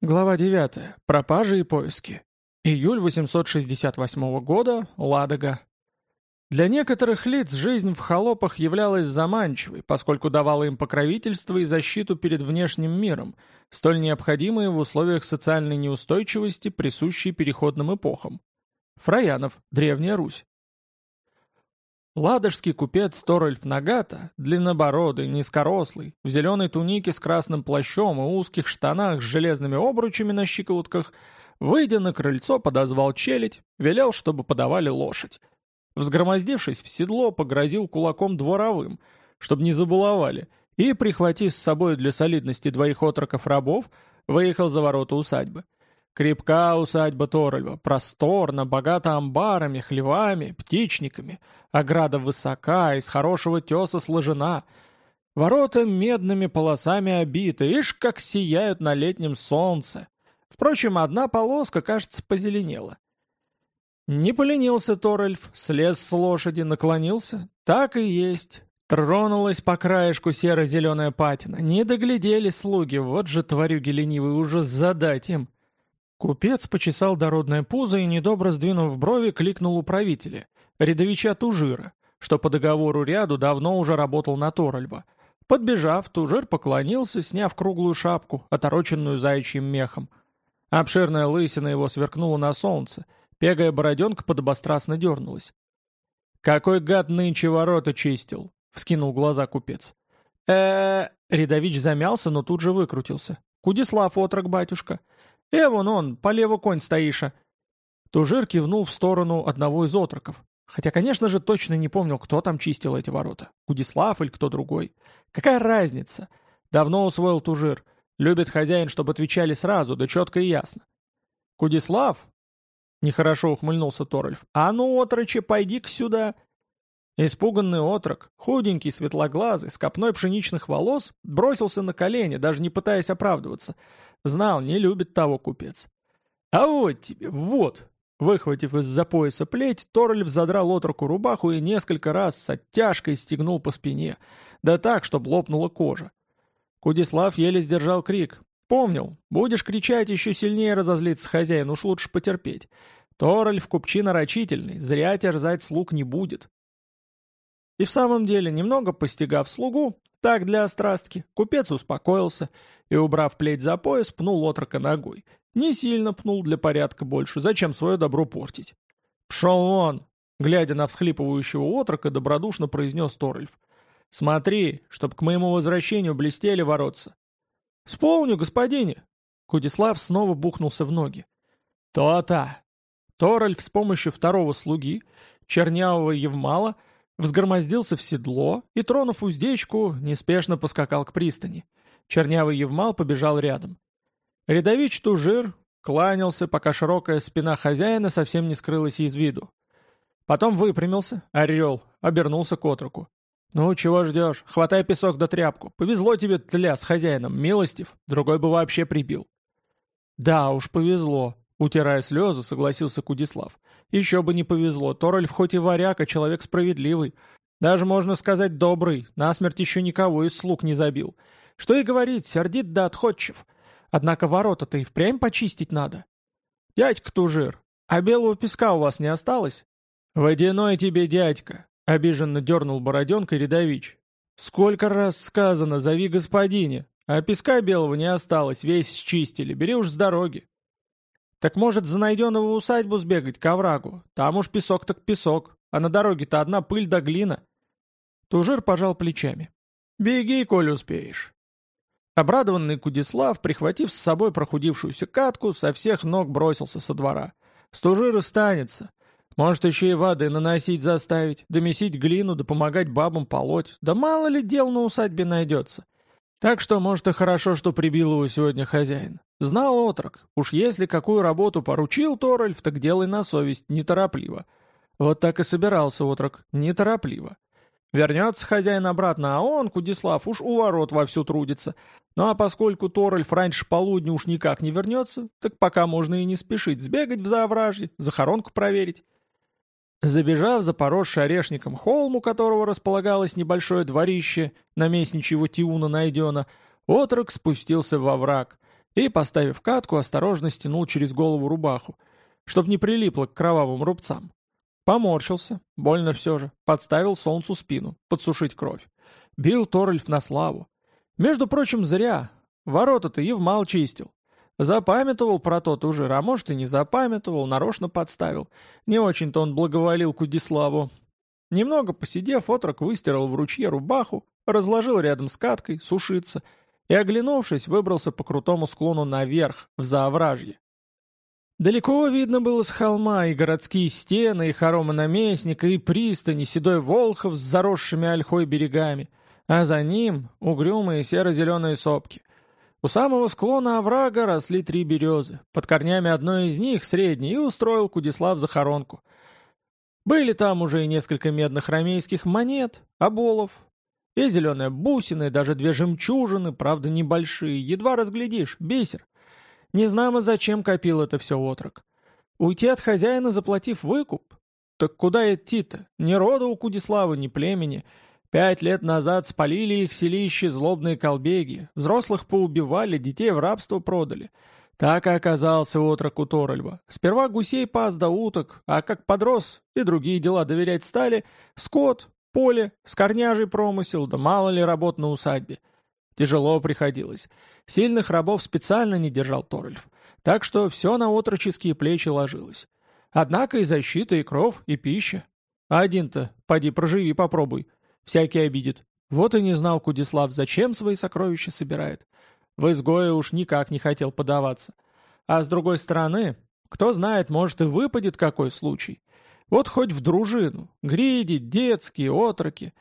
Глава 9. Пропажи и поиски. Июль 868 года. Ладога. Для некоторых лиц жизнь в холопах являлась заманчивой, поскольку давала им покровительство и защиту перед внешним миром, столь необходимые в условиях социальной неустойчивости, присущей переходным эпохам. Фраянов. Древняя Русь. Ладожский купец Торольф Нагата, длиннобородый, низкорослый, в зеленой тунике с красным плащом и узких штанах с железными обручами на щиколотках, выйдя на крыльцо, подозвал челядь, велел, чтобы подавали лошадь. Взгромоздившись в седло, погрозил кулаком дворовым, чтобы не забуловали, и, прихватив с собой для солидности двоих отроков-рабов, выехал за ворота усадьбы. Крепка усадьба Торольва, просторно, богата амбарами, хлевами, птичниками, ограда высока, из хорошего теса сложена. Ворота медными полосами обиты, ишь, как сияют на летнем солнце. Впрочем, одна полоска, кажется, позеленела. Не поленился Торольф, слез с лошади, наклонился. Так и есть. Тронулась по краешку серо-зеленая патина. Не доглядели слуги, вот же тварюги ленивые, уже задать им. Купец почесал дородное пузо и, недобро сдвинув брови, кликнул управителя, рядовича Тужира, что по договору ряду давно уже работал на Торольва. Подбежав, Тужир поклонился, сняв круглую шапку, отороченную заячьим мехом. Обширная лысина его сверкнула на солнце, пегая бороденка подобострастно дернулась. «Какой гад нынче ворота чистил!» — вскинул глаза купец. э Рядович замялся, но тут же выкрутился. «Кудислав, отрок, батюшка!» «Эвон он, полево конь стоиша!» Тужир кивнул в сторону одного из отроков. Хотя, конечно же, точно не помнил, кто там чистил эти ворота. Гудислав или кто другой. Какая разница? Давно усвоил Тужир. Любит хозяин, чтобы отвечали сразу, да четко и ясно. «Кудислав?» Нехорошо ухмыльнулся Торольф. «А ну, отроче, пойди-ка сюда!» Испуганный отрок, худенький, светлоглазый, с копной пшеничных волос, бросился на колени, даже не пытаясь оправдываться. Знал, не любит того купец. «А вот тебе, вот!» Выхватив из-за пояса плеть, Торльф задрал отроку рубаху и несколько раз с оттяжкой стегнул по спине, да так, чтобы лопнула кожа. Кудислав еле сдержал крик. «Помнил, будешь кричать, еще сильнее разозлиться хозяин, уж лучше потерпеть. Торольф купчина рачительный, зря терзать слуг не будет». И в самом деле, немного постигав слугу, так для острастки, купец успокоился и, убрав плеть за пояс, пнул отрока ногой. Не сильно пнул для порядка больше, зачем свое добро портить? «Пшел вон!» Глядя на всхлипывающего отрока, добродушно произнес Торольф. «Смотри, чтоб к моему возвращению блестели воротца». «Сполню, господине!» Кудислав снова бухнулся в ноги. «То-то!» Торольф с помощью второго слуги, чернявого Евмала, взгромоздился в седло и, тронув уздечку, неспешно поскакал к пристани. Чернявый Евмал побежал рядом. Рядович Тужир кланялся, пока широкая спина хозяина совсем не скрылась из виду. Потом выпрямился, орел, обернулся к отроку. «Ну, чего ждешь? Хватай песок да тряпку. Повезло тебе, тля, с хозяином, милостив. Другой бы вообще прибил». «Да уж, повезло», — утирая слезы, согласился Кудислав. «Еще бы не повезло. Торольф хоть и варяг, а человек справедливый. Даже, можно сказать, добрый. Насмерть еще никого из слуг не забил. Что и говорить, сердит да отходчив. Однако ворота-то и впрямь почистить надо. Дядька Тужир, а белого песка у вас не осталось? Водяной тебе дядька, обиженно дернул бороденка рядович. Сколько раз сказано, зови господине, а песка белого не осталось, весь счистили, бери уж с дороги. Так может за найденного усадьбу сбегать к оврагу, там уж песок так песок, а на дороге-то одна пыль да глина. Тужир пожал плечами. «Беги, коль успеешь. Обрадованный Кудислав, прихватив с собой прохудившуюся катку, со всех ног бросился со двора. Стужир останется. Может, еще и воды наносить заставить, домесить глину, да помогать бабам полоть. Да мало ли дел на усадьбе найдется. Так что, может, и хорошо, что прибил его сегодня хозяин. Знал отрок. Уж если какую работу поручил Торальф, так делай на совесть, неторопливо. Вот так и собирался отрок, неторопливо. Вернется хозяин обратно, а он, Кудислав, уж у ворот вовсю трудится. Ну а поскольку Торальф раньше полудня уж никак не вернется, так пока можно и не спешить сбегать в заовражье, захоронку проверить. Забежав за поросший орешником холм, у которого располагалось небольшое дворище, наместничьего Тиуна найдено, отрок спустился во враг и, поставив катку, осторожно стянул через голову рубаху, чтоб не прилипло к кровавым рубцам. Поморщился, больно все же, подставил солнцу спину, подсушить кровь. Бил Торальф на славу. Между прочим, зря. Ворота-то Евмал чистил. Запамятовал про тот уже, а может и не запамятовал, нарочно подставил. Не очень-то он благоволил Кудиславу. Немного посидев, отрок выстирал в ручье рубаху, разложил рядом с каткой, сушиться, и, оглянувшись, выбрался по крутому склону наверх, в заовражье. Далеко видно было с холма и городские стены, и хоромы наместника, и пристани, седой Волхов с заросшими ольхой берегами, а за ним угрюмые серо-зеленые сопки. У самого склона оврага росли три березы. Под корнями одной из них, средней, и устроил Кудислав захоронку. Были там уже и несколько медных ромейских монет, оболов, и зеленые бусины, и даже две жемчужины, правда небольшие, едва разглядишь, бисер. Не знамо, зачем копил это все отрок. Уйти от хозяина, заплатив выкуп? Так куда идти-то? Ни рода у Кудислава, ни племени. Пять лет назад спалили их селище злобные колбеги, взрослых поубивали, детей в рабство продали. Так и оказался отрок у Торольва. Сперва гусей пас да уток, а как подрос и другие дела доверять стали, скот, поле, скорняжий промысел, да мало ли работ на усадьбе. Тяжело приходилось. Сильных рабов специально не держал Торольф, так что все на отроческие плечи ложилось. Однако и защита, и кров, и пища. Один-то, поди проживи, попробуй. Всякий обидит. Вот и не знал Кудислав, зачем свои сокровища собирает. В изгое уж никак не хотел подаваться. А с другой стороны, кто знает, может и выпадет какой случай. Вот хоть в дружину. Гриди, детские, отроки.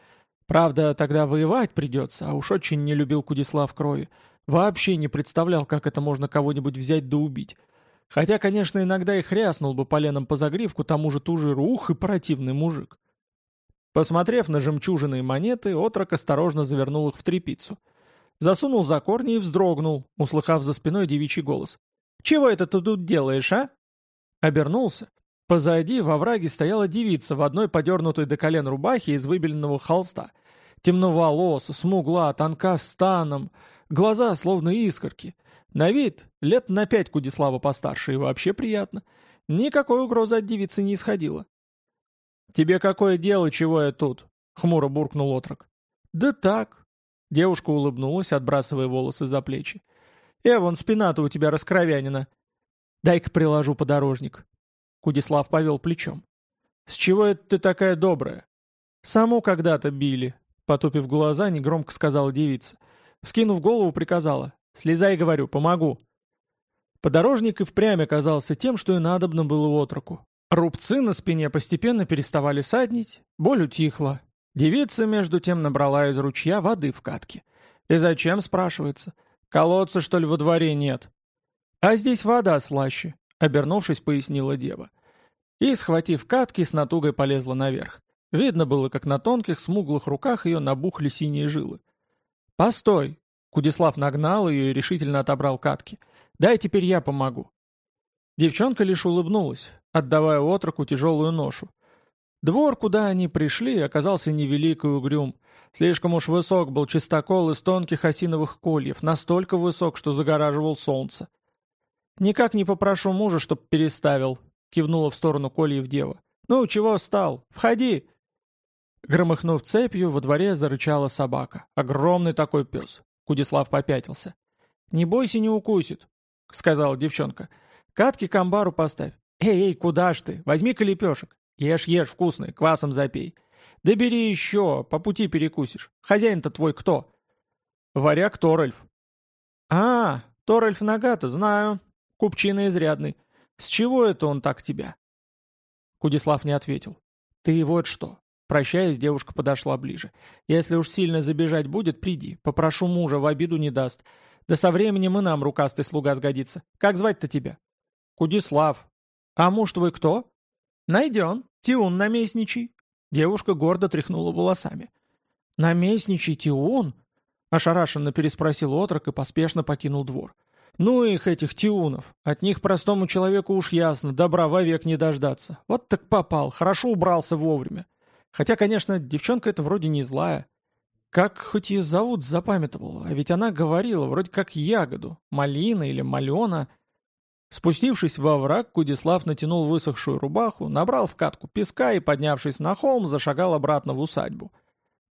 Правда, тогда воевать придется, а уж очень не любил Кудислав крови. Вообще не представлял, как это можно кого-нибудь взять да убить. Хотя, конечно, иногда и хряснул бы поленом по загривку тому же тужиру, ух и противный мужик. Посмотрев на жемчужины и монеты, отрок осторожно завернул их в трепицу. Засунул за корни и вздрогнул, услыхав за спиной девичий голос. «Чего это ты тут делаешь, а?» Обернулся. Позади во враге стояла девица в одной подернутой до колен рубахе из выбеленного холста. Темноволоса, смугла, тонка станом, глаза словно искорки. На вид лет на пять Кудислава постарше и вообще приятно. Никакой угрозы от девицы не исходило. «Тебе какое дело, чего я тут?» — хмуро буркнул отрок. «Да так». Девушка улыбнулась, отбрасывая волосы за плечи. «Эван, спина-то у тебя раскровянина. Дай-ка приложу подорожник». Кудислав повел плечом. «С чего это ты такая добрая?» «Саму когда-то били», — потупив глаза, негромко сказала девица. Вскинув голову, приказала. «Слезай, говорю, помогу». Подорожник и впрямь оказался тем, что и надобно было отроку. Рубцы на спине постепенно переставали саднить, боль утихла. Девица, между тем, набрала из ручья воды в катке. И зачем, спрашивается? Колодца, что ли, во дворе нет? А здесь вода слаще, обернувшись, пояснила дева. И, схватив катки, с натугой полезла наверх. Видно было, как на тонких, смуглых руках ее набухли синие жилы. «Постой!» Кудислав нагнал ее и решительно отобрал катки. «Дай теперь я помогу». Девчонка лишь улыбнулась, отдавая отроку тяжелую ношу. Двор, куда они пришли, оказался невелик и угрюм. Слишком уж высок был чистокол из тонких осиновых кольев, настолько высок, что загораживал солнце. «Никак не попрошу мужа, чтоб переставил», — кивнула в сторону кольев дева. «Ну, чего стал? Входи!» Громыхнув цепью, во дворе зарычала собака. Огромный такой пес. Кудислав попятился. «Не бойся, не укусит», — сказала девчонка. «Катки к амбару поставь. «Эй, эй, куда ж ты? Возьми-ка лепешек. Ешь, ешь, вкусный, квасом запей. Да бери еще, по пути перекусишь. Хозяин-то твой кто?» «Варяг Торальф». «А, Торальф Нагата, знаю. Купчина изрядный. С чего это он так тебя?» Кудислав не ответил. «Ты вот что». Прощаясь, девушка подошла ближе. «Если уж сильно забежать будет, приди. Попрошу мужа, в обиду не даст. Да со временем и нам рукастый слуга сгодится. Как звать-то тебя?» «Кудислав. «А муж твой кто?» «Найден. Тиун наместничий». Девушка гордо тряхнула волосами. «Наместничий Тиун?» Ошарашенно переспросил отрок и поспешно покинул двор. «Ну их, этих Тиунов. От них простому человеку уж ясно, добра вовек не дождаться. Вот так попал, хорошо убрался вовремя. Хотя, конечно, девчонка эта вроде не злая». Как хоть ее зовут, запамятовал, а ведь она говорила, вроде как ягоду, малина или малена. Спустившись во враг, Кудислав натянул высохшую рубаху, набрал в катку песка и, поднявшись на холм, зашагал обратно в усадьбу.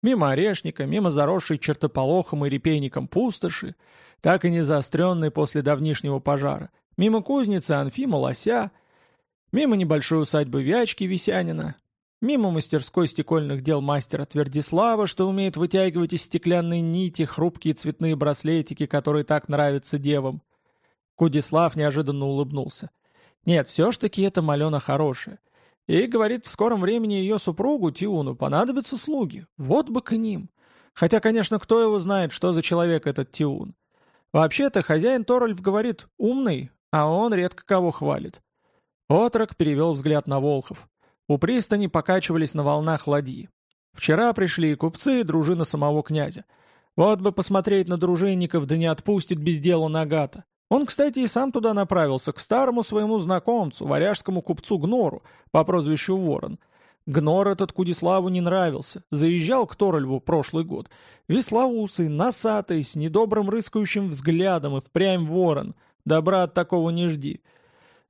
Мимо орешника, мимо заросшей чертополохом и репейником пустоши, так и не заостренной после давнишнего пожара, мимо кузницы Анфима Лося, мимо небольшой усадьбы Вячки Висянина, мимо мастерской стекольных дел мастера Твердислава, что умеет вытягивать из стеклянной нити хрупкие цветные браслетики, которые так нравятся девам. Кудислав неожиданно улыбнулся. Нет, все ж таки это Малена хорошая. И, говорит, в скором времени ее супругу, Тиуну, понадобятся слуги. Вот бы к ним. Хотя, конечно, кто его знает, что за человек этот Тиун. Вообще-то, хозяин Торольф говорит «умный», а он редко кого хвалит. Отрок перевел взгляд на Волхов. У пристани покачивались на волнах ладьи. Вчера пришли и купцы, и дружина самого князя. Вот бы посмотреть на дружинников, да не отпустит без дела Нагата. Он, кстати, и сам туда направился, к старому своему знакомцу, варяжскому купцу Гнору, по прозвищу Ворон. Гнор этот Кудиславу не нравился, заезжал к Торольву прошлый год. Веслоусый, носатый, с недобрым рыскающим взглядом и впрямь ворон. Добра от такого не жди.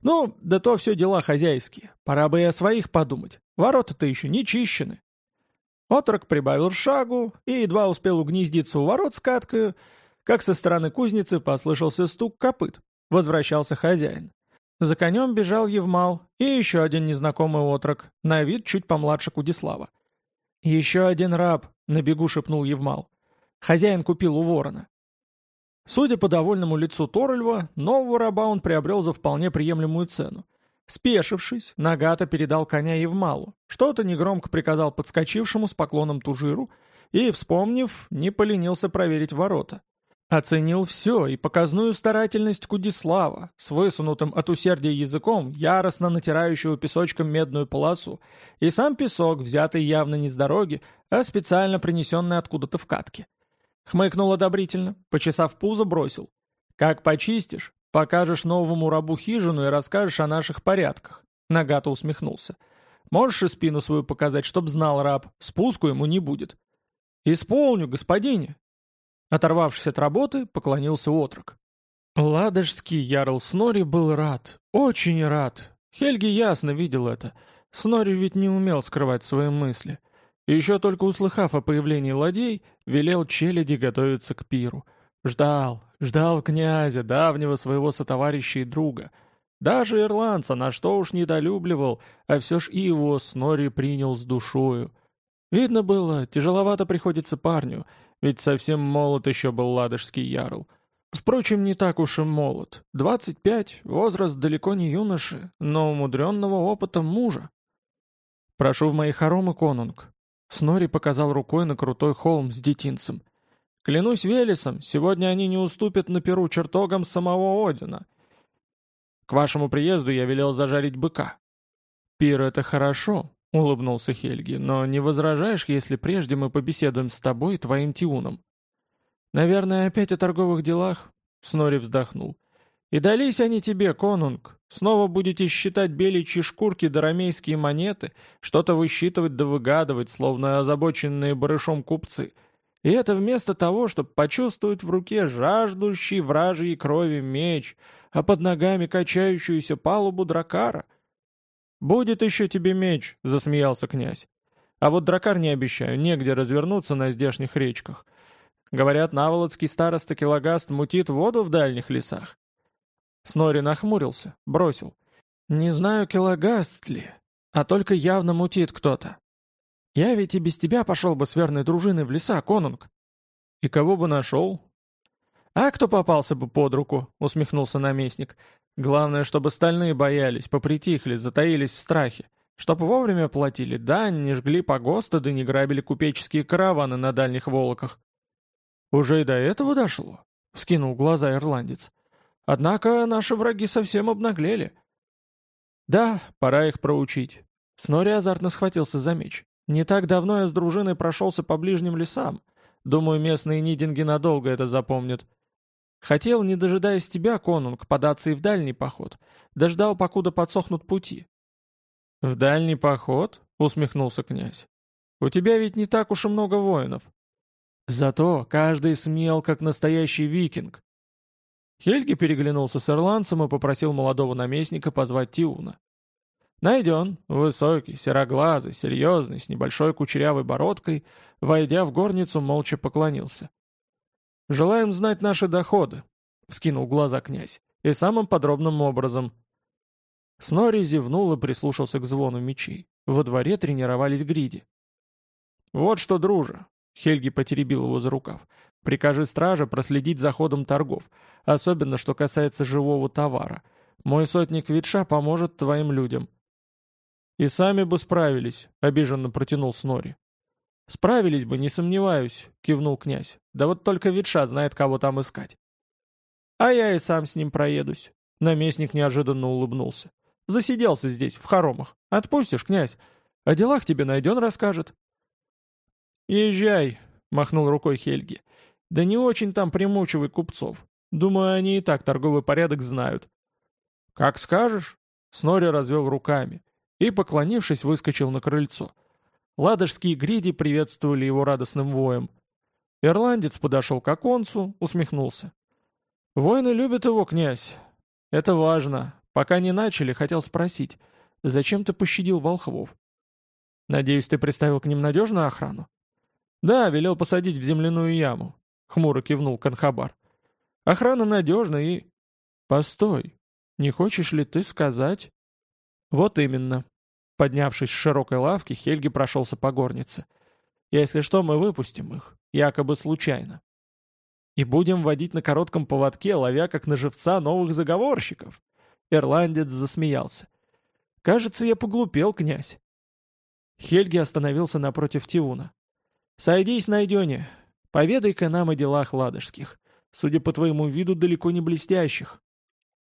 Ну, да то все дела хозяйские. Пора бы и о своих подумать. Ворота-то еще не чищены. Отрок прибавил шагу и едва успел угнездиться у ворот с каткою, как со стороны кузницы послышался стук копыт. Возвращался хозяин. За конем бежал Евмал и еще один незнакомый отрок, на вид чуть помладше Кудислава. «Еще один раб», — на бегу шепнул Евмал. «Хозяин купил у ворона». Судя по довольному лицу Торольва, нового раба он приобрел за вполне приемлемую цену. Спешившись, Нагата передал коня Евмалу, что-то негромко приказал подскочившему с поклоном Тужиру и, вспомнив, не поленился проверить ворота. Оценил все и показную старательность Кудислава, с высунутым от усердия языком, яростно натирающего песочком медную полосу, и сам песок, взятый явно не с дороги, а специально принесенный откуда-то в катке. Хмыкнул одобрительно, почесав пузо, бросил. «Как почистишь, покажешь новому рабу хижину и расскажешь о наших порядках». Нагато усмехнулся. «Можешь и спину свою показать, чтоб знал раб, спуску ему не будет». «Исполню, господине», Оторвавшись от работы, поклонился отрок. Ладожский ярл Снори был рад, очень рад. Хельги ясно видел это. Снори ведь не умел скрывать свои мысли. Еще только услыхав о появлении ладей, велел челяди готовиться к пиру. Ждал, ждал князя, давнего своего сотоварища и друга. Даже ирландца на что уж недолюбливал, а все ж и его Снори принял с душою. Видно было, тяжеловато приходится парню, ведь совсем молод еще был ладожский ярл. Впрочем, не так уж и молод. 25, возраст далеко не юноши, но умудренного опытом мужа. «Прошу в мои хоромы, конунг». Снори показал рукой на крутой холм с детинцем. «Клянусь Велесом, сегодня они не уступят на перу чертогам самого Одина. К вашему приезду я велел зажарить быка». «Пир — это хорошо, — улыбнулся Хельги, — «но не возражаешь, если прежде мы побеседуем с тобой и твоим Тиуном?» «Наверное, опять о торговых делах?» — Снори вздохнул. «И дались они тебе, конунг. Снова будете считать беличьи шкурки да ромейские монеты, что-то высчитывать да выгадывать, словно озабоченные барышом купцы. И это вместо того, чтобы почувствовать в руке жаждущий вражьей крови меч, а под ногами качающуюся палубу дракара — «Будет еще тебе меч», — засмеялся князь. «А вот дракар не обещаю, негде развернуться на здешних речках. Говорят, наволодский староста Килогаст мутит воду в дальних лесах». Снори нахмурился, бросил. «Не знаю, Килогаст ли, а только явно мутит кто-то. Я ведь и без тебя пошел бы с верной дружиной в леса, конунг». «И кого бы нашел?» «А кто попался бы под руку?» — усмехнулся наместник. Главное, чтобы стальные боялись, попритихли, затаились в страхе. Чтоб вовремя платили дань, не жгли погосты, да не грабили купеческие караваны на дальних волоках. «Уже и до этого дошло?» — вскинул глаза ирландец. «Однако наши враги совсем обнаглели». «Да, пора их проучить». Снори азартно схватился за меч. «Не так давно я с дружиной прошелся по ближним лесам. Думаю, местные нидинги надолго это запомнят. Хотел, не дожидаясь тебя, конунг, податься и в дальний поход. Дождал, покуда подсохнут пути». «В дальний поход?» — усмехнулся князь. «У тебя ведь не так уж и много воинов». Зато каждый смел, как настоящий викинг. Хельги переглянулся с ирландцем и попросил молодого наместника позвать Тиуна. Найден, высокий, сероглазый, серьезный, с небольшой кучерявой бородкой, войдя в горницу, молча поклонился. «Желаем знать наши доходы», — вскинул глаза князь, — «и самым подробным образом». Снори зевнул и прислушался к звону мечей. Во дворе тренировались гриди. «Вот что, друже», — Хельги потеребил его за рукав, — «прикажи страже проследить за ходом торгов, особенно что касается живого товара. Мой сотник Витша поможет твоим людям». «И сами бы справились», — обиженно протянул Снори. «Справились бы, не сомневаюсь», — кивнул князь. «Да вот только Витша знает, кого там искать». «А я и сам с ним проедусь», — наместник неожиданно улыбнулся. «Засиделся здесь, в хоромах. Отпустишь, князь? О делах тебе найден расскажет». «Езжай», — махнул рукой Хельги. «Да не очень там примучивай купцов. Думаю, они и так торговый порядок знают». «Как скажешь», — Снори развел руками и, поклонившись, выскочил на крыльцо. Ладожские гриди приветствовали его радостным воем. Ирландец подошел к оконцу, усмехнулся. «Воины любят его, князь. Это важно. Пока не начали, хотел спросить, зачем ты пощадил волхвов? Надеюсь, ты приставил к ним надежную охрану?» «Да, велел посадить в земляную яму», — хмуро кивнул Канхабар. «Охрана надежна и...» «Постой, не хочешь ли ты сказать...» «Вот именно». Поднявшись с широкой лавки, Хельги прошелся по горнице. «Если что, мы выпустим их, якобы случайно. И будем водить на коротком поводке, ловя как на живца новых заговорщиков». Ирландец засмеялся. «Кажется, я поглупел, князь». Хельги остановился напротив Тиуна. «Сойдись, найдене. Поведай-ка нам о делах ладожских. Судя по твоему виду, далеко не блестящих».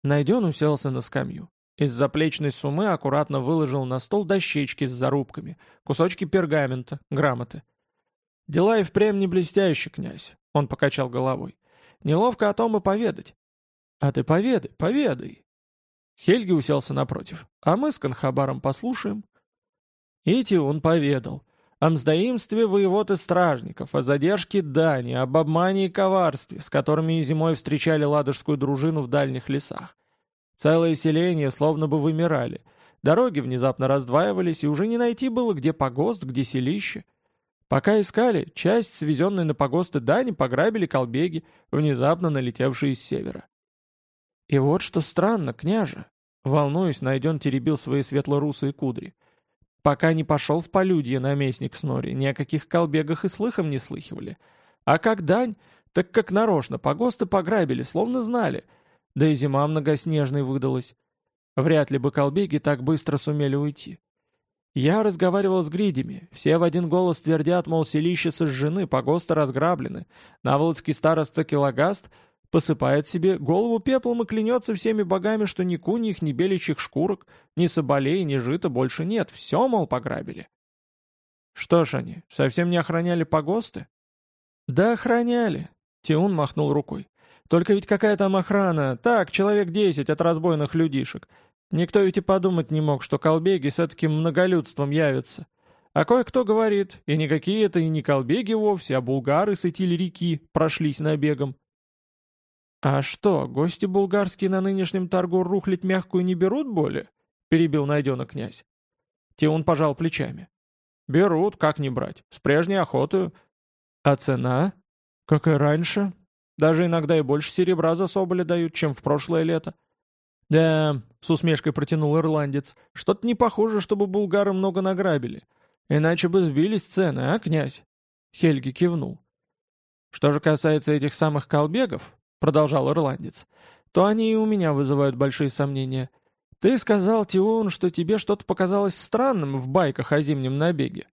Найден уселся на скамью. Из заплечной суммы аккуратно выложил на стол дощечки с зарубками, кусочки пергамента, грамоты. «Дела и впрямь не блестящие, князь», — он покачал головой. «Неловко о том и поведать». «А ты поведай, поведай». Хельги уселся напротив. «А мы с Конхабаром послушаем». Ити он поведал. О мздоимстве воевод и стражников, о задержке дани, об обмане и коварстве, с которыми и зимой встречали ладожскую дружину в дальних лесах. Целые селения словно бы вымирали. Дороги внезапно раздваивались, и уже не найти было, где погост, где селище. Пока искали, часть, свезенной на погосты дани, пограбили колбеги, внезапно налетевшие с севера. И вот что странно, княже. Волнуясь, найден теребил свои светло-русые кудри. Пока не пошел в полюдье наместник Снори, ни о каких колбегах и слыхом не слыхивали. А как дань, так как нарочно, погосты пограбили, словно знали — да и зима многоснежной выдалась. Вряд ли бы колбеги так быстро сумели уйти. Я разговаривал с гридями, все в один голос твердят, мол, селище сожжены, погосты разграблены. Наволодский староста Килогаст посыпает себе голову пеплом и клянется всеми богами, что ни куньих, ни беличьих шкурок, ни соболей, ни жита больше нет, все, мол, пограбили. Что ж они, совсем не охраняли погосты? Да охраняли, Тиун махнул рукой. Только ведь какая там охрана? Так, человек десять от разбойных людишек. Никто ведь и подумать не мог, что колбеги с таким многолюдством явятся. А кое-кто говорит, и никакие это и не колбеги вовсе, а булгары с Итиль реки прошлись набегом. «А что, гости булгарские на нынешнем торгу рухлить мягкую не берут более?» — перебил найденок князь. Тиун пожал плечами. «Берут, как не брать, с прежней охотою». «А цена?» «Как и раньше», даже иногда и больше серебра за соболя дают, чем в прошлое лето. «Да», — с усмешкой протянул ирландец, — «что-то не похоже, чтобы булгары много награбили. Иначе бы сбились цены, а, князь?» Хельги кивнул. «Что же касается этих самых колбегов», — продолжал ирландец, — «то они и у меня вызывают большие сомнения. Ты сказал, Тиун, что тебе что-то показалось странным в байках о зимнем набеге».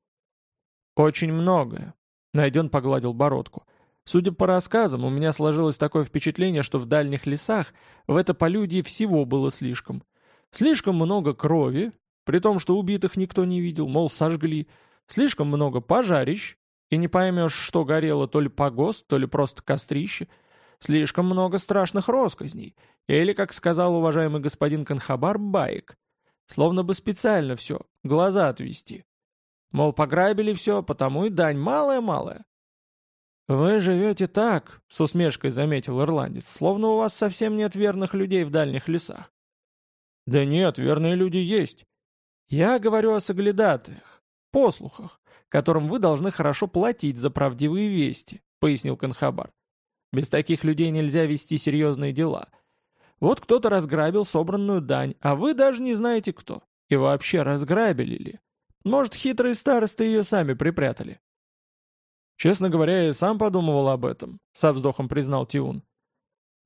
«Очень многое», — Найден погладил бородку. Судя по рассказам, у меня сложилось такое впечатление, что в дальних лесах в это полюдье всего было слишком. Слишком много крови, при том, что убитых никто не видел, мол, сожгли. Слишком много пожарищ, и не поймешь, что горело то ли погост, то ли просто кострище. Слишком много страшных росказней. Или, как сказал уважаемый господин Канхабар, баек. Словно бы специально все, глаза отвести. Мол, пограбили все, потому и дань малая-малая. «Вы живете так», — с усмешкой заметил ирландец, «словно у вас совсем нет верных людей в дальних лесах». «Да нет, верные люди есть. Я говорю о соглядатаях, послухах, которым вы должны хорошо платить за правдивые вести», — пояснил Канхабар. «Без таких людей нельзя вести серьезные дела. Вот кто-то разграбил собранную дань, а вы даже не знаете кто. И вообще, разграбили ли? Может, хитрые старосты ее сами припрятали?» «Честно говоря, я сам подумывал об этом», — со вздохом признал Тиун.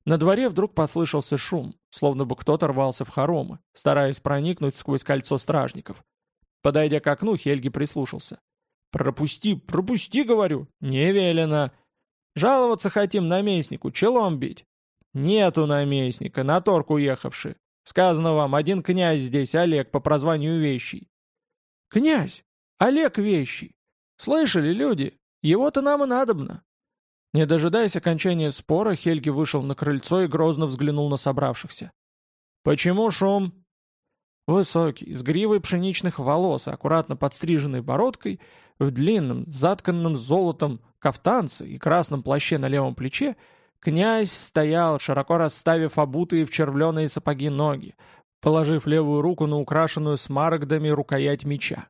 На дворе вдруг послышался шум, словно бы кто-то рвался в хоромы, стараясь проникнуть сквозь кольцо стражников. Подойдя к окну, Хельги прислушался. «Пропусти, пропусти, говорю! Не велено! Жаловаться хотим наместнику, челом бить!» «Нету наместника, на торг уехавший. Сказано вам, один князь здесь, Олег, по прозванию Вещий». «Князь! Олег Вещий! Слышали, люди? Его-то нам и надобно!» Не дожидаясь окончания спора, Хельги вышел на крыльцо и грозно взглянул на собравшихся. «Почему шум?» Высокий, с гривой пшеничных волос аккуратно подстриженной бородкой, в длинном, затканном золотом кафтанце и красном плаще на левом плече, князь стоял, широко расставив обутые в червленые сапоги ноги, положив левую руку на украшенную смарагдами рукоять меча.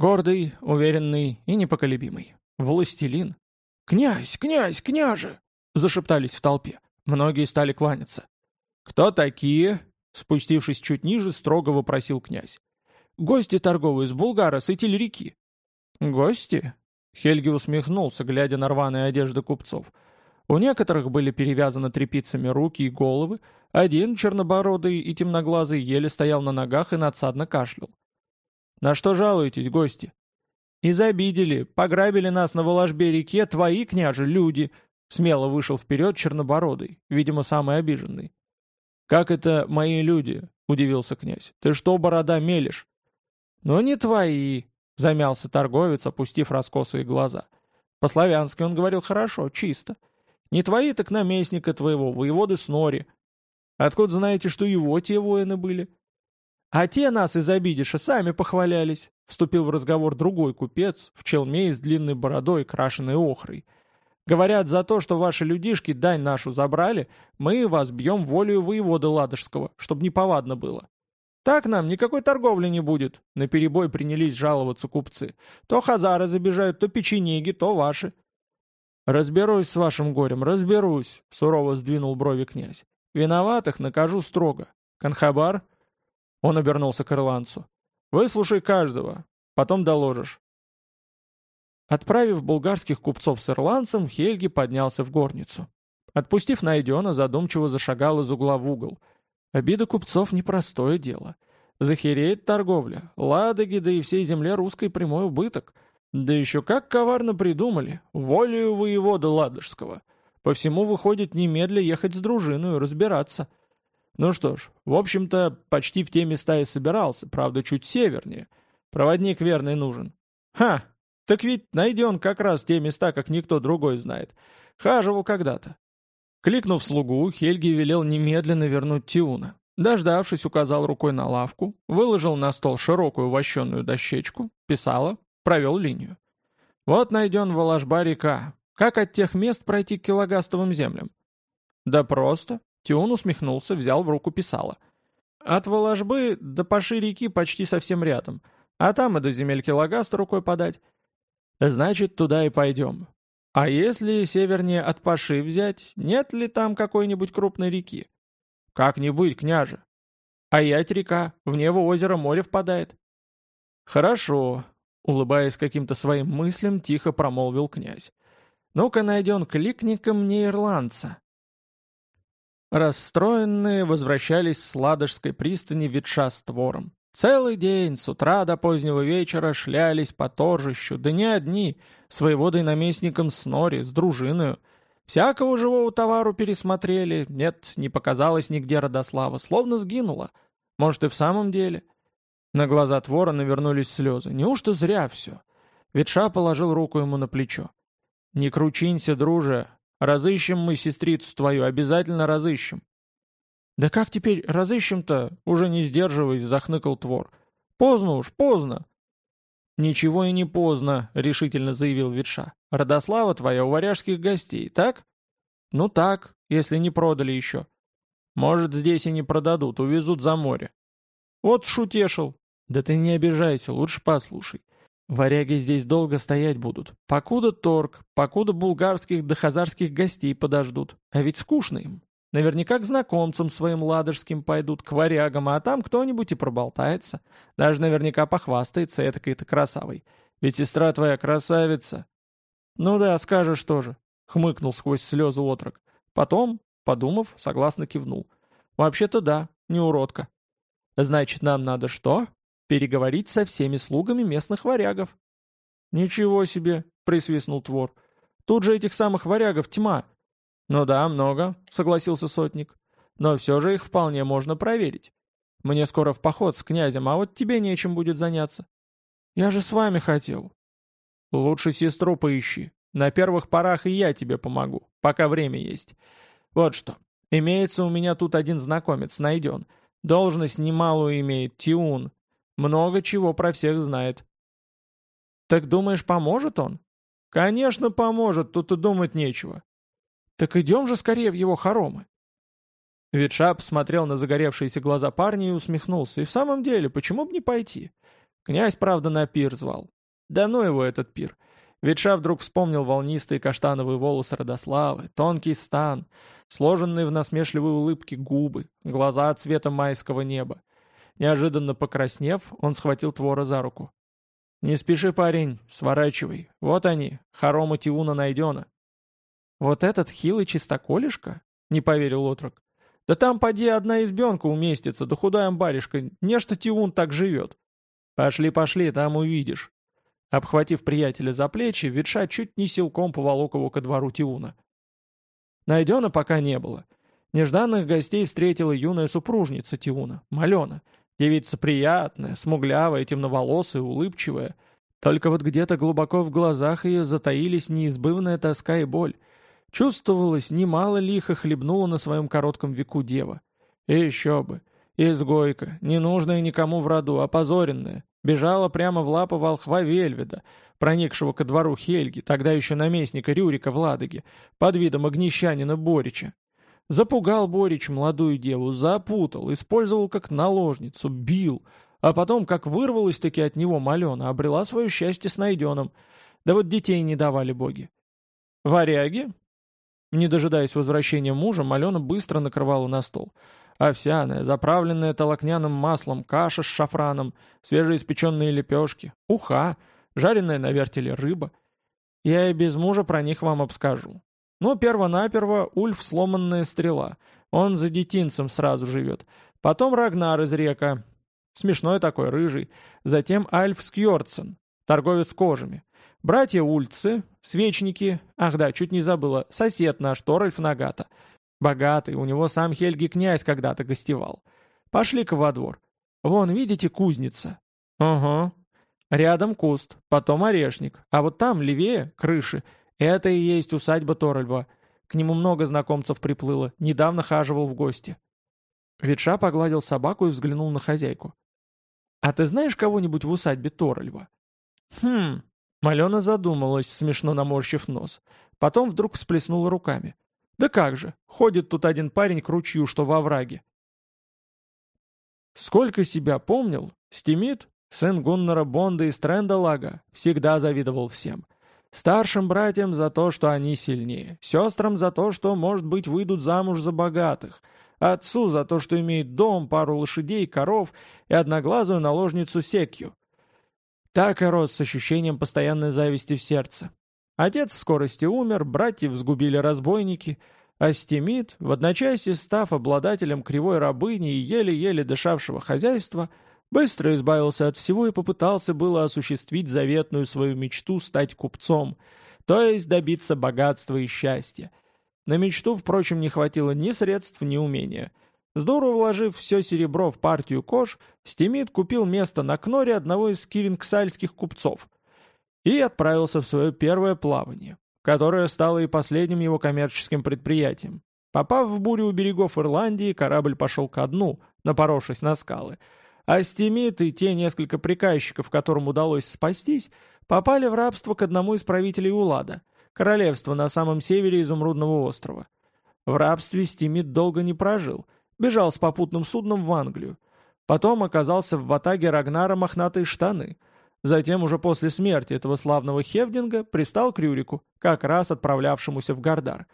Гордый, уверенный и непоколебимый. Властелин. «Князь! Князь! Княже!» — зашептались в толпе. Многие стали кланяться. «Кто такие?» — спустившись чуть ниже, строго вопросил князь. «Гости торговые с Булгара, с Итиль-реки». «Гости?» — Хельги усмехнулся, глядя на рваные одежды купцов. У некоторых были перевязаны тряпицами руки и головы, один, чернобородый и темноглазый, еле стоял на ногах и надсадно кашлял. «На что жалуетесь, гости?» «Изобидели, пограбили нас на Воложбе-реке твои, княже, люди!» Смело вышел вперед чернобородый, видимо, самый обиженный. «Как это мои люди?» — удивился князь. «Ты что, борода, мелешь?» «Ну не твои», — замялся торговец, опустив раскосые глаза. По-славянски он говорил хорошо, чисто. «Не твои, так наместника твоего, воеводы Снори. Откуда знаете, что его те воины были?» «А те нас из обидиша сами похвалялись», — вступил в разговор другой купец в челме и с длинной бородой, крашенной охрой. «Говорят, за то, что ваши людишки дань нашу забрали, мы вас бьем волею воевода Ладожского, чтобы неповадно было». «Так нам никакой торговли не будет», — наперебой принялись жаловаться купцы. «То хазары забежают, то печенеги, то ваши». «Разберусь с вашим горем, разберусь», — сурово сдвинул брови князь. «Виноватых накажу строго. Канхабар?» Он обернулся к ирландцу. «Выслушай каждого, потом доложишь». Отправив булгарских купцов с ирландцем, Хельги поднялся в горницу. Отпустив Найдена, задумчиво зашагал из угла в угол. Обида купцов — непростое дело. Захереет торговля, Ладоги, да и всей земле русской прямой убыток. Да еще как коварно придумали, волею воевода Ладожского. По всему выходит немедля ехать с дружиной, разбираться — ну что ж, в общем-то, почти в те места и собирался, правда, чуть севернее. Проводник верный нужен. Ха, так ведь найден как раз те места, как никто другой знает. Хаживал когда-то. Кликнув слугу, Хельги велел немедленно вернуть Тиуна. Дождавшись, указал рукой на лавку, выложил на стол широкую вощенную дощечку, писала, провел линию. Вот найден Волошба река. Как от тех мест пройти к Килогастовым землям? Да просто. Тион усмехнулся, взял в руку писала. «От Воложбы до Паши реки почти совсем рядом, а там и до земельки Лагаста рукой подать. Значит, туда и пойдем. А если севернее от Паши взять, нет ли там какой-нибудь крупной реки? Как не быть, княже? А ять река, в него озеро море впадает. Хорошо, улыбаясь каким-то своим мыслям, тихо промолвил князь. Ну-ка найдем кликника мне ирландца. Расстроенные возвращались с Ладожской пристани ветша с твором. Целый день, с утра до позднего вечера, шлялись по торжищу, да не одни, с воеводой наместником Снори, с дружиною. Всякого живого товару пересмотрели, нет, не показалось нигде Родослава, словно сгинула. Может, и в самом деле? На глаза твора навернулись слезы. Неужто зря все? Ветша положил руку ему на плечо. «Не кручинься, друже, Разыщем мы сестрицу твою, обязательно разыщем». «Да как теперь разыщем-то?» — уже не сдерживаясь, захныкал Твор. «Поздно уж, поздно!» «Ничего и не поздно», — решительно заявил Ветша. «Родослава твоя у варяжских гостей, так?» «Ну так, если не продали еще». «Может, здесь и не продадут, увезут за море». «Вот шутешил». «Да ты не обижайся, лучше послушай. Варяги здесь долго стоять будут. Покуда торг, покуда булгарских да хазарских гостей подождут. А ведь скучно им. Наверняка к знакомцам своим ладожским пойдут, к варягам, а там кто-нибудь и проболтается. Даже наверняка похвастается этакой-то красавой. Ведь сестра твоя красавица. Ну да, скажешь тоже, — хмыкнул сквозь слезы отрок. Потом, подумав, согласно кивнул. Вообще-то да, не уродка. Значит, нам надо что? Переговорить со всеми слугами местных варягов. Ничего себе, — присвистнул Твор. Тут же этих самых варягов тьма. «Ну да, много», — согласился сотник. «Но все же их вполне можно проверить. Мне скоро в поход с князем, а вот тебе нечем будет заняться». «Я же с вами хотел». «Лучше сестру поищи. На первых порах и я тебе помогу, пока время есть. Вот что. Имеется у меня тут один знакомец, найден. Должность немалую имеет, Тиун. Много чего про всех знает». «Так думаешь, поможет он?» «Конечно поможет, тут и думать нечего. «Так идем же скорее в его хоромы!» Ветшап смотрел на загоревшиеся глаза парня и усмехнулся. И в самом деле, почему бы не пойти? Князь, правда, на пир звал. Да ну его этот пир. Ветша вдруг вспомнил волнистые каштановые волосы Родославы, тонкий стан, сложенные в насмешливой улыбке губы, глаза цвета майского неба. Неожиданно покраснев, он схватил Твора за руку. «Не спеши, парень, сворачивай. Вот они, хоромы Тиуна найдено. «Вот этот хилый чистоколишка?» — не поверил отрок. «Да там поди одна избенка уместится, да худая баришка, нечто Тиун так живет». «Пошли, пошли, там увидишь». Обхватив приятеля за плечи, ветша чуть не силком поволок его ко двору Тиуна. Найдена пока не было. Нежданных гостей встретила юная супружница Тиуна, Малена. Девица приятная, смуглявая, темноволосая, улыбчивая. Только вот где-то глубоко в глазах ее затаились неизбывная тоска и боль. Чувствовалось, немало лихо хлебнула на своем коротком веку дева. И еще бы. Изгойка, ненужная никому в роду, опозоренная. Бежала прямо в лапы волхва Вельведа, проникшего ко двору Хельги, тогда еще наместника Рюрика в Ладоге, под видом огнещанина Борича. Запугал Борич молодую деву, запутал, использовал как наложницу, бил, а потом, как вырвалась-таки от него Малена, обрела свое счастье с найденным. Да вот детей не давали боги. Варяги, не дожидаясь возвращения мужа, Малена быстро накрывала на стол. Овсяная, заправленная толокняным маслом, каша с шафраном, свежеиспеченные лепешки, уха, жареная на вертеле рыба. Я и без мужа про них вам обскажу. Ну, перво-наперво Ульф сломанная стрела. Он за детинцем сразу живет. Потом Рагнар из река. Смешной такой, рыжий. Затем Альф Скьордсен, торговец кожами. Братья Ульцы, свечники, ах да, чуть не забыла, сосед наш, Торальф Нагата. Богатый, у него сам Хельги князь когда-то гостевал. Пошли-ка во двор. Вон, видите, кузница? Ага. Рядом куст, потом орешник, а вот там, левее, крыши. Это и есть усадьба Торальва. К нему много знакомцев приплыло, недавно хаживал в гости. Ветша погладил собаку и взглянул на хозяйку. «А ты знаешь кого-нибудь в усадьбе Торальва?» «Хм, Малена задумалась, смешно наморщив нос. Потом вдруг всплеснула руками. «Да как же, ходит тут один парень к ручью, что во враге». Сколько себя помнил, Стимит, сын Гуннера Бонда и Стрендалага, всегда завидовал всем. Старшим братьям за то, что они сильнее, сестрам за то, что, может быть, выйдут замуж за богатых, отцу за то, что имеет дом, пару лошадей, коров и одноглазую наложницу Секью. Так и рос с ощущением постоянной зависти в сердце. Отец в скорости умер, братьев сгубили разбойники, а Стимит, в одночасье став обладателем кривой рабыни и еле-еле дышавшего хозяйства, быстро избавился от всего и попытался было осуществить заветную свою мечту стать купцом, то есть добиться богатства и счастья. На мечту, впрочем, не хватило ни средств, ни умения — Здорово вложив все серебро в партию кож, Стимит купил место на кноре одного из кирингсальских купцов и отправился в свое первое плавание, которое стало и последним его коммерческим предприятием. Попав в бурю у берегов Ирландии, корабль пошел ко дну, напоровшись на скалы, А Стимит и те несколько приказчиков, которым удалось спастись, попали в рабство к одному из правителей Улада, королевства на самом севере Изумрудного острова. В рабстве Стимит долго не прожил, бежал с попутным судном в Англию. Потом оказался в ватаге Рагнара мохнатые штаны. Затем уже после смерти этого славного Хевдинга пристал к Рюрику, как раз отправлявшемуся в Гардар.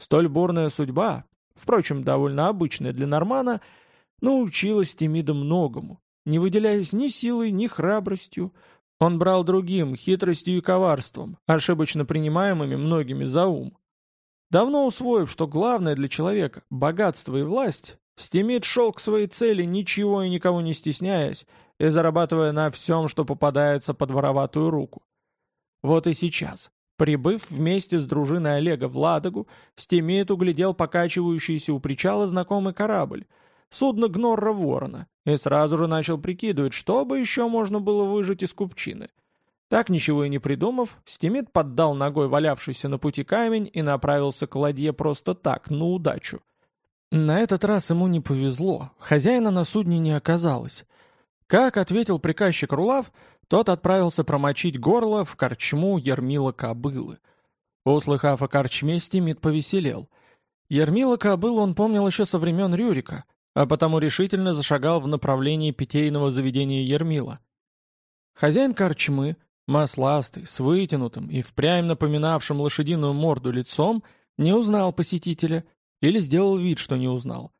Столь бурная судьба, впрочем, довольно обычная для Нормана, научила Стимида многому, не выделяясь ни силой, ни храбростью. Он брал другим, хитростью и коварством, ошибочно принимаемыми многими за ум. Давно усвоив, что главное для человека — богатство и власть, Стимид шел к своей цели, ничего и никого не стесняясь, и зарабатывая на всем, что попадается под вороватую руку. Вот и сейчас, прибыв вместе с дружиной Олега в Ладогу, Стимид углядел покачивающийся у причала знакомый корабль — судно Гнорра Ворона, и сразу же начал прикидывать, что бы еще можно было выжать из купчины. Так ничего и не придумав, Стимит поддал ногой валявшийся на пути камень и направился к ладье просто так, на удачу. На этот раз ему не повезло, хозяина на судне не оказалось. Как ответил приказчик Рулав, тот отправился промочить горло в корчму Ермила Кобылы. Услыхав о корчме, Стимит повеселел. Ермила Кобылу он помнил еще со времен Рюрика, а потому решительно зашагал в направлении питейного заведения Ермила. Хозяин корчмы, масластый, с вытянутым и впрямь напоминавшим лошадиную морду лицом, не узнал посетителя или сделал вид, что не узнал.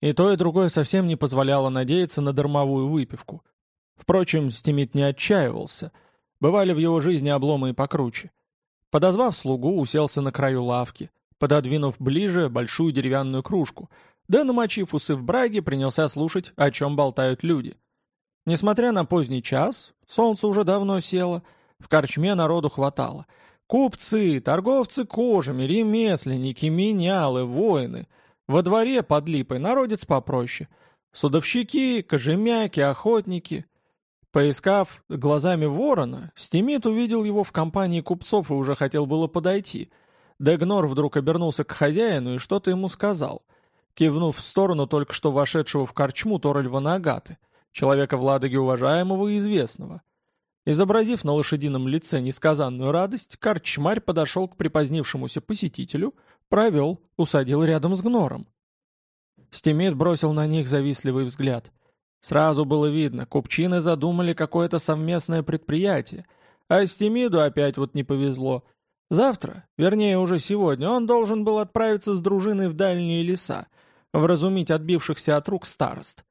И то, и другое совсем не позволяло надеяться на дармовую выпивку. Впрочем, Стимит не отчаивался. Бывали в его жизни обломы и покруче. Подозвав слугу, уселся на краю лавки, пододвинув ближе большую деревянную кружку — да, намочив усы в браге, принялся слушать, о чем болтают люди. Несмотря на поздний час, солнце уже давно село, в корчме народу хватало. Купцы, торговцы кожами, ремесленники, менялы, воины. Во дворе под липой народец попроще. Судовщики, кожемяки, охотники. Поискав глазами ворона, Стимит увидел его в компании купцов и уже хотел было подойти. Дегнор вдруг обернулся к хозяину и что-то ему сказал — кивнув в сторону только что вошедшего в корчму Торальва Нагаты, человека в Ладоге уважаемого и известного. Изобразив на лошадином лице несказанную радость, корчмарь подошел к припозднившемуся посетителю, провел, усадил рядом с гнором. Стимит бросил на них завистливый взгляд. Сразу было видно, купчины задумали какое-то совместное предприятие, а Стимиду опять вот не повезло. Завтра, вернее уже сегодня, он должен был отправиться с дружиной в дальние леса, вразумить отбившихся от рук старост.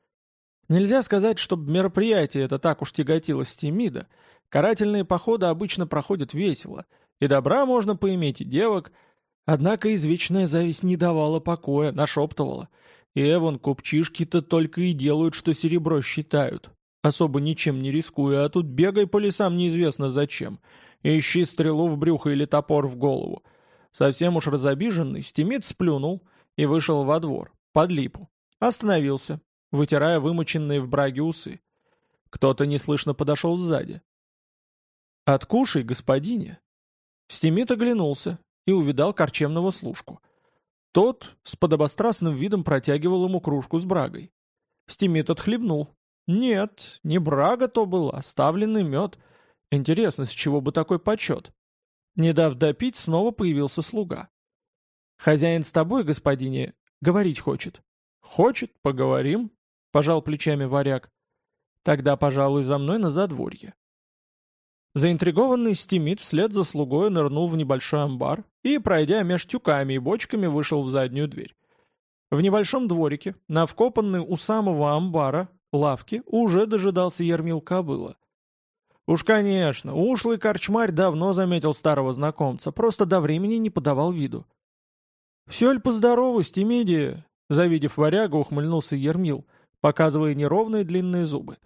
Нельзя сказать, чтобы мероприятие это так уж тяготило Стимида. Карательные походы обычно проходят весело, и добра можно поиметь и девок, однако извечная зависть не давала покоя, нашептывала. Эван, купчишки-то только и делают, что серебро считают, особо ничем не рискуя, а тут бегай по лесам неизвестно зачем. Ищи стрелу в брюхо или топор в голову. Совсем уж разобиженный, Стимид сплюнул и вышел во двор, под липу. Остановился, вытирая вымоченные в браге усы. Кто-то неслышно подошел сзади. «Откушай, господине!» Стимит оглянулся и увидал корчемного служку. Тот с подобострастным видом протягивал ему кружку с брагой. Стимит отхлебнул. Нет, не брага то была, оставленный мед. Интересно, с чего бы такой почет? Не дав допить, снова появился слуга. «Хозяин с тобой, господине, Говорить хочет. Хочет, поговорим, пожал плечами варяг. Тогда, пожалуй, за мной на задворье. Заинтригованный Стимит вслед за слугой нырнул в небольшой амбар и, пройдя меж тюками и бочками, вышел в заднюю дверь. В небольшом дворике, на вкопанной у самого амбара, лавке, уже дожидался Ермил Кобыла. Уж, конечно, ушлый корчмарь давно заметил старого знакомца, просто до времени не подавал виду. «Все ли поздорову, Стимидия?» Завидев варяга, ухмыльнулся Ермил, показывая неровные длинные зубы.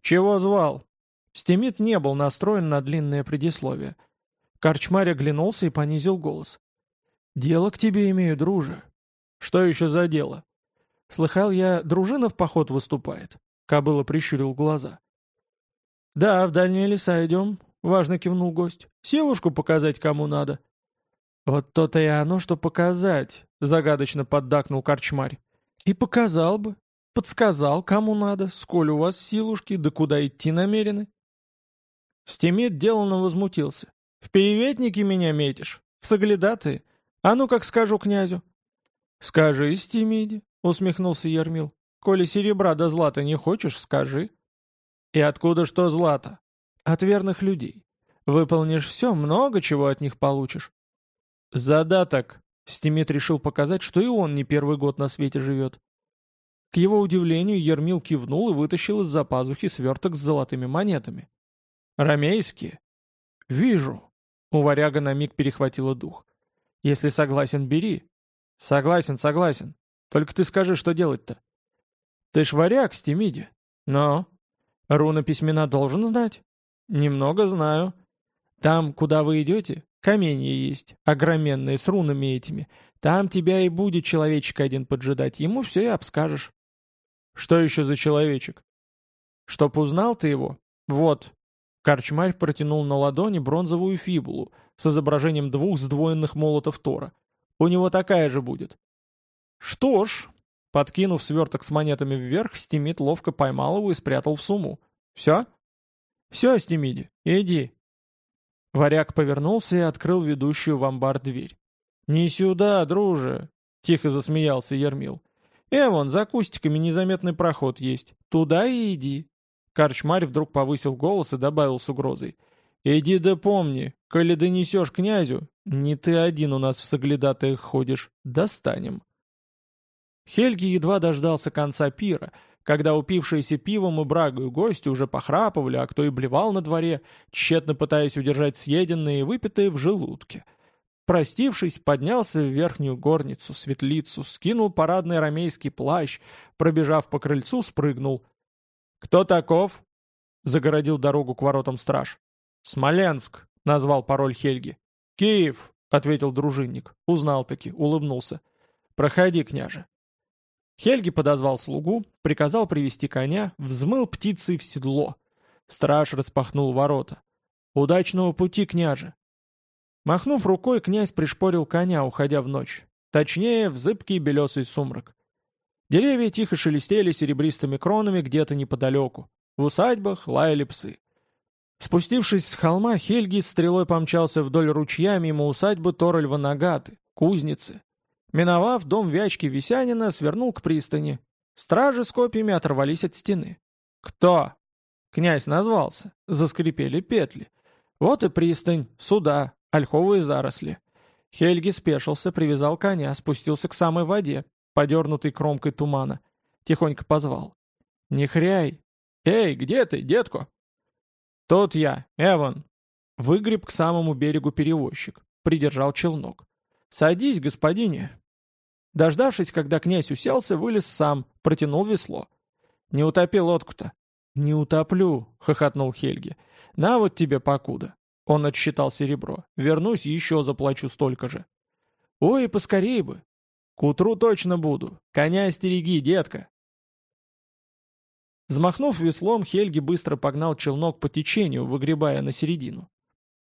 «Чего звал?» Стимид не был настроен на длинное предисловие. Корчмарь оглянулся и понизил голос. «Дело к тебе имею, друже». «Что еще за дело?» «Слыхал я, дружина в поход выступает». Кобыла прищурил глаза. «Да, в дальние леса идем», — важно кивнул гость. «Силушку показать кому надо». «Вот то-то и оно, что показать», — загадочно поддакнул корчмарь. «И показал бы. Подсказал, кому надо, сколь у вас силушки, да куда идти намерены. Стемид деланно возмутился. В переветники меня метишь? В соглядатые? А ну как скажу князю. Скажи, Стемиди, усмехнулся Ермил. Коли серебра да злата не хочешь, скажи. И откуда что злато? От верных людей. Выполнишь все, много чего от них получишь. Задаток. Стимит решил показать, что и он не первый год на свете живет. К его удивлению, Ермил кивнул и вытащил из-за пазухи сверток с золотыми монетами. «Ромейские?» «Вижу». У варяга на миг перехватило дух. «Если согласен, бери». «Согласен, согласен. Только ты скажи, что делать-то?» «Ты ж варяг, Стимиди». «Но?» «Руна письмена должен знать?» «Немного знаю». «Там, куда вы идете, каменья есть, огроменные, с рунами этими. Там тебя и будет человечек один поджидать, ему все и обскажешь». «Что еще за человечек?» «Чтоб узнал ты его? Вот». Корчмарь протянул на ладони бронзовую фибулу с изображением двух сдвоенных молотов Тора. «У него такая же будет». «Что ж...» Подкинув сверток с монетами вверх, Стимит ловко поймал его и спрятал в сумму. «Все?» «Все, Стимиди, иди». Варяг повернулся и открыл ведущую в амбар дверь. «Не сюда, друже!» — тихо засмеялся Ермил. «Эвон, за кустиками незаметный проход есть. Туда и иди». Корчмарь вдруг повысил голос и добавил с угрозой. «Иди да помни, коли донесешь князю, не ты один у нас в соглядатаях ходишь, достанем». Хельги едва дождался конца пира, когда упившиеся пивом и брагою гости уже похрапывали, а кто и блевал на дворе, тщетно пытаясь удержать съеденные и выпитые в желудке — Простившись, поднялся в верхнюю горницу, светлицу, скинул парадный ромейский плащ, пробежав по крыльцу, спрыгнул. «Кто таков?» — загородил дорогу к воротам страж. «Смоленск», — назвал пароль Хельги. «Киев», — ответил дружинник. Узнал-таки, улыбнулся. «Проходи, княже». Хельги подозвал слугу, приказал привести коня, взмыл птицей в седло. Страж распахнул ворота. «Удачного пути, княже!» Махнув рукой, князь пришпорил коня, уходя в ночь. Точнее, в зыбкий белесый сумрак. Деревья тихо шелестели серебристыми кронами где-то неподалеку. В усадьбах лаяли псы. Спустившись с холма, Хельги стрелой помчался вдоль ручья мимо усадьбы Торальва Нагаты, кузницы. Миновав дом Вячки Висянина, свернул к пристани. Стражи с копьями оторвались от стены. «Кто?» Князь назвался. Заскрипели петли. «Вот и пристань, суда, ольховые заросли. Хельги спешился, привязал коня, спустился к самой воде, подернутой кромкой тумана. Тихонько позвал. «Не хряй! Эй, где ты, детко?» «Тут я, Эван!» Выгреб к самому берегу перевозчик. Придержал челнок. «Садись, господине!» Дождавшись, когда князь уселся, вылез сам, протянул весло. «Не утопи лодку-то!» «Не утоплю!» — хохотнул Хельги. «На вот тебе покуда!» Он отсчитал серебро. «Вернусь, еще заплачу столько же». «Ой, поскорей бы!» «К утру точно буду. Коня стереги, детка!» Взмахнув веслом, Хельги быстро погнал челнок по течению, выгребая на середину.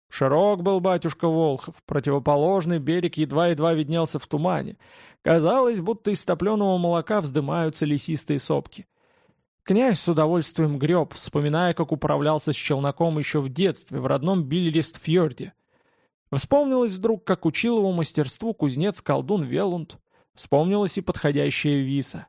Широк был батюшка Волхов, противоположный берег едва-едва виднелся в тумане. Казалось, будто из топленого молока вздымаются лесистые сопки. Князь с удовольствием греб, вспоминая, как управлялся с челноком еще в детстве, в родном Биллист-фьорде. Вспомнилось вдруг, как учил его мастерству кузнец-колдун Велунд. Вспомнилась и подходящая виса.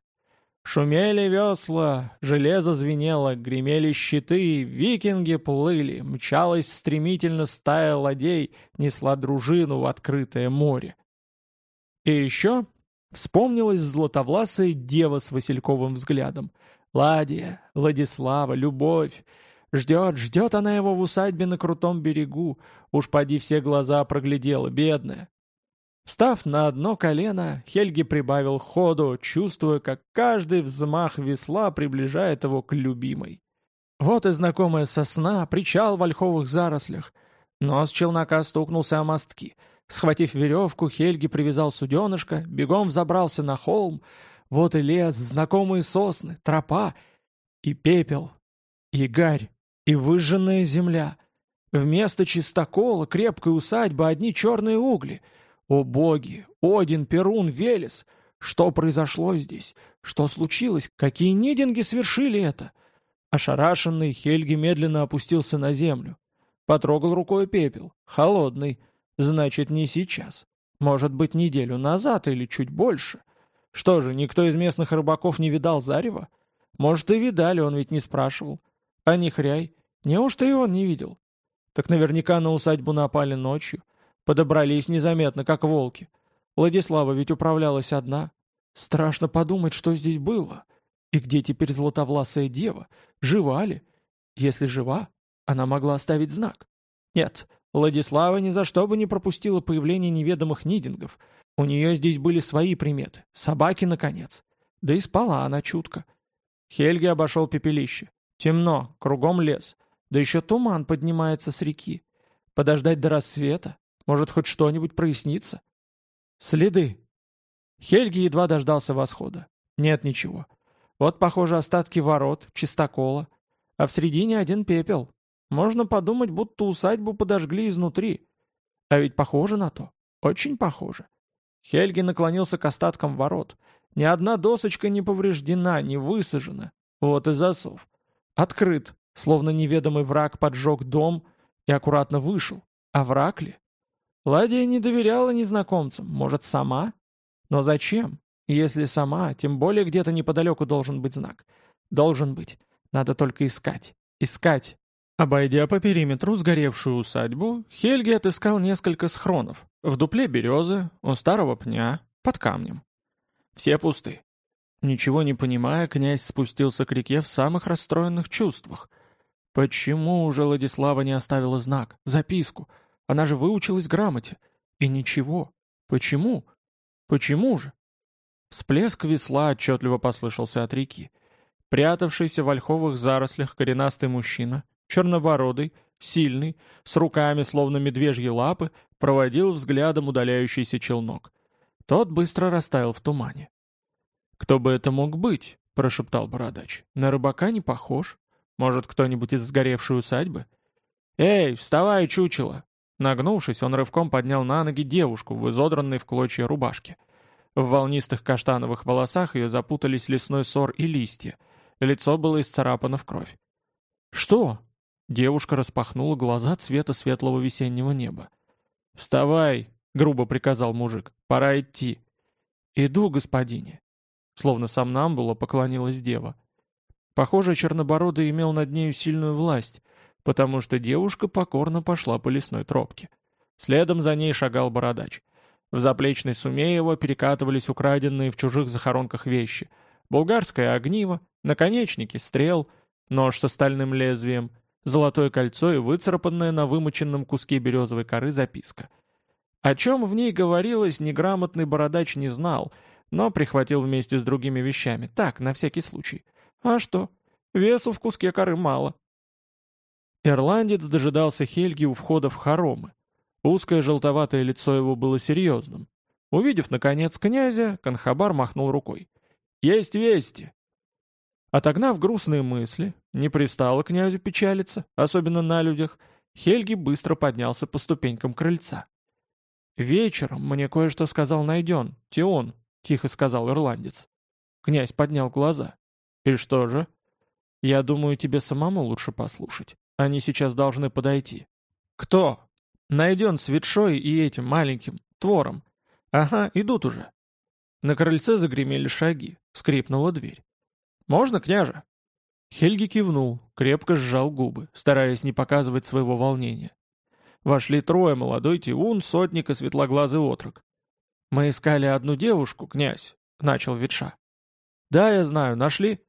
Шумели весла, железо звенело, гремели щиты, викинги плыли, мчалась стремительно стая ладей, несла дружину в открытое море. И еще вспомнилась златовласая дева с васильковым взглядом — Ладия, Владислава, любовь. Ждет, ждет она его в усадьбе на крутом берегу. Уж поди все глаза проглядела, бедная. Став на одно колено, Хельги прибавил ходу, чувствуя, как каждый взмах весла приближает его к любимой. Вот и знакомая сосна, причал в ольховых зарослях. Нос челнока стукнулся о мостки. Схватив веревку, Хельги привязал суденышко, бегом взобрался на холм, вот и лес, знакомые сосны, тропа, и пепел, и гарь, и выжженная земля. Вместо чистокола, крепкой усадьбы одни черные угли. О боги, Один, Перун, Велес! Что произошло здесь? Что случилось? Какие нидинги свершили это? Ошарашенный Хельги медленно опустился на землю. Потрогал рукой пепел. Холодный. Значит, не сейчас. Может быть, неделю назад или чуть больше. Что же, никто из местных рыбаков не видал зарева? Может, и видали, он ведь не спрашивал. А не хряй. Неужто и он не видел? Так наверняка на усадьбу напали ночью. Подобрались незаметно, как волки. Владислава ведь управлялась одна. Страшно подумать, что здесь было. И где теперь златовласая дева? Жива ли? Если жива, она могла оставить знак. Нет, Владислава ни за что бы не пропустила появление неведомых нидингов. У нее здесь были свои приметы. Собаки, наконец. Да и спала она чутко. Хельги обошел пепелище. Темно, кругом лес. Да еще туман поднимается с реки. Подождать до рассвета? Может, хоть что-нибудь прояснится? Следы. Хельги едва дождался восхода. Нет ничего. Вот, похоже, остатки ворот, чистокола. А в середине один пепел. Можно подумать, будто усадьбу подожгли изнутри. А ведь похоже на то. Очень похоже. Хельги наклонился к остаткам ворот. Ни одна досочка не повреждена, не высажена. Вот и засов. Открыт, словно неведомый враг поджег дом и аккуратно вышел. А враг ли? Ладия не доверяла незнакомцам. Может, сама? Но зачем? Если сама, тем более где-то неподалеку должен быть знак. Должен быть. Надо только искать. Искать. Обойдя по периметру сгоревшую усадьбу, Хельги отыскал несколько схронов. В дупле березы, у старого пня, под камнем. Все пусты. Ничего не понимая, князь спустился к реке в самых расстроенных чувствах. Почему уже Владислава не оставила знак, записку? Она же выучилась грамоте. И ничего. Почему? Почему же? Всплеск весла отчетливо послышался от реки. Прятавшийся в ольховых зарослях коренастый мужчина чернобородый, сильный, с руками, словно медвежьи лапы, проводил взглядом удаляющийся челнок. Тот быстро растаял в тумане. «Кто бы это мог быть?» — прошептал бородач. «На рыбака не похож. Может, кто-нибудь из сгоревшей усадьбы?» «Эй, вставай, чучело!» Нагнувшись, он рывком поднял на ноги девушку в изодранной в клочья рубашке. В волнистых каштановых волосах ее запутались лесной сор и листья. Лицо было исцарапано в кровь. «Что?» Девушка распахнула глаза цвета светлого весеннего неба. «Вставай!» — грубо приказал мужик. «Пора идти». «Иду, господине». Словно сам нам было поклонилась дева. Похоже, Чернобородый имел над нею сильную власть, потому что девушка покорно пошла по лесной тропке. Следом за ней шагал бородач. В заплечной суме его перекатывались украденные в чужих захоронках вещи. Булгарское огниво, наконечники стрел, нож с стальным лезвием — золотое кольцо и выцарапанная на вымоченном куске березовой коры записка. О чем в ней говорилось, неграмотный бородач не знал, но прихватил вместе с другими вещами, так, на всякий случай. А что? Весу в куске коры мало. Ирландец дожидался Хельги у входа в хоромы. Узкое желтоватое лицо его было серьезным. Увидев, наконец, князя, Конхабар махнул рукой. «Есть вести!» Отогнав грустные мысли, не пристало князю печалиться, особенно на людях, Хельги быстро поднялся по ступенькам крыльца. «Вечером мне кое-что сказал Найден, Тион», — тихо сказал ирландец. Князь поднял глаза. «И что же?» «Я думаю, тебе самому лучше послушать. Они сейчас должны подойти». «Кто?» «Найден с и этим маленьким, твором. Ага, идут уже». На крыльце загремели шаги, скрипнула дверь. «Можно, княже?» Хельги кивнул, крепко сжал губы, стараясь не показывать своего волнения. Вошли трое, молодой Тиун, сотник и светлоглазый отрок. «Мы искали одну девушку, князь», — начал Ветша. «Да, я знаю, нашли?»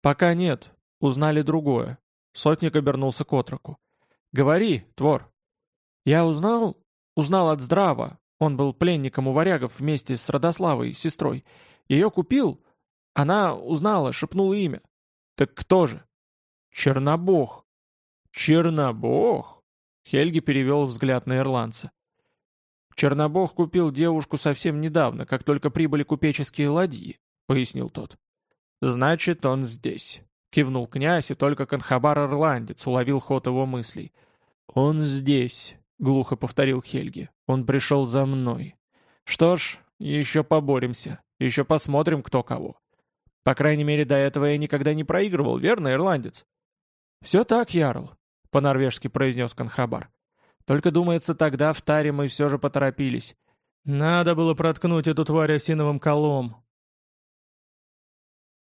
«Пока нет, узнали другое». Сотник обернулся к отроку. «Говори, Твор». «Я узнал...» «Узнал от Здрава. Он был пленником у варягов вместе с Родославой, сестрой. Ее купил, она узнала, шепнула имя. Так кто же? Чернобог. Чернобог? Хельги перевел взгляд на ирландца. Чернобог купил девушку совсем недавно, как только прибыли купеческие ладьи, пояснил тот. Значит, он здесь. Кивнул князь, и только Конхабар-ирландец уловил ход его мыслей. «Он здесь», — глухо повторил Хельги. «Он пришел за мной. Что ж, еще поборемся, еще посмотрим, кто кого». По крайней мере, до этого я никогда не проигрывал, верно, ирландец?» «Все так, Ярл», — по-норвежски произнес Канхабар. «Только, думается, тогда в таре мы все же поторопились. Надо было проткнуть эту тварь осиновым колом.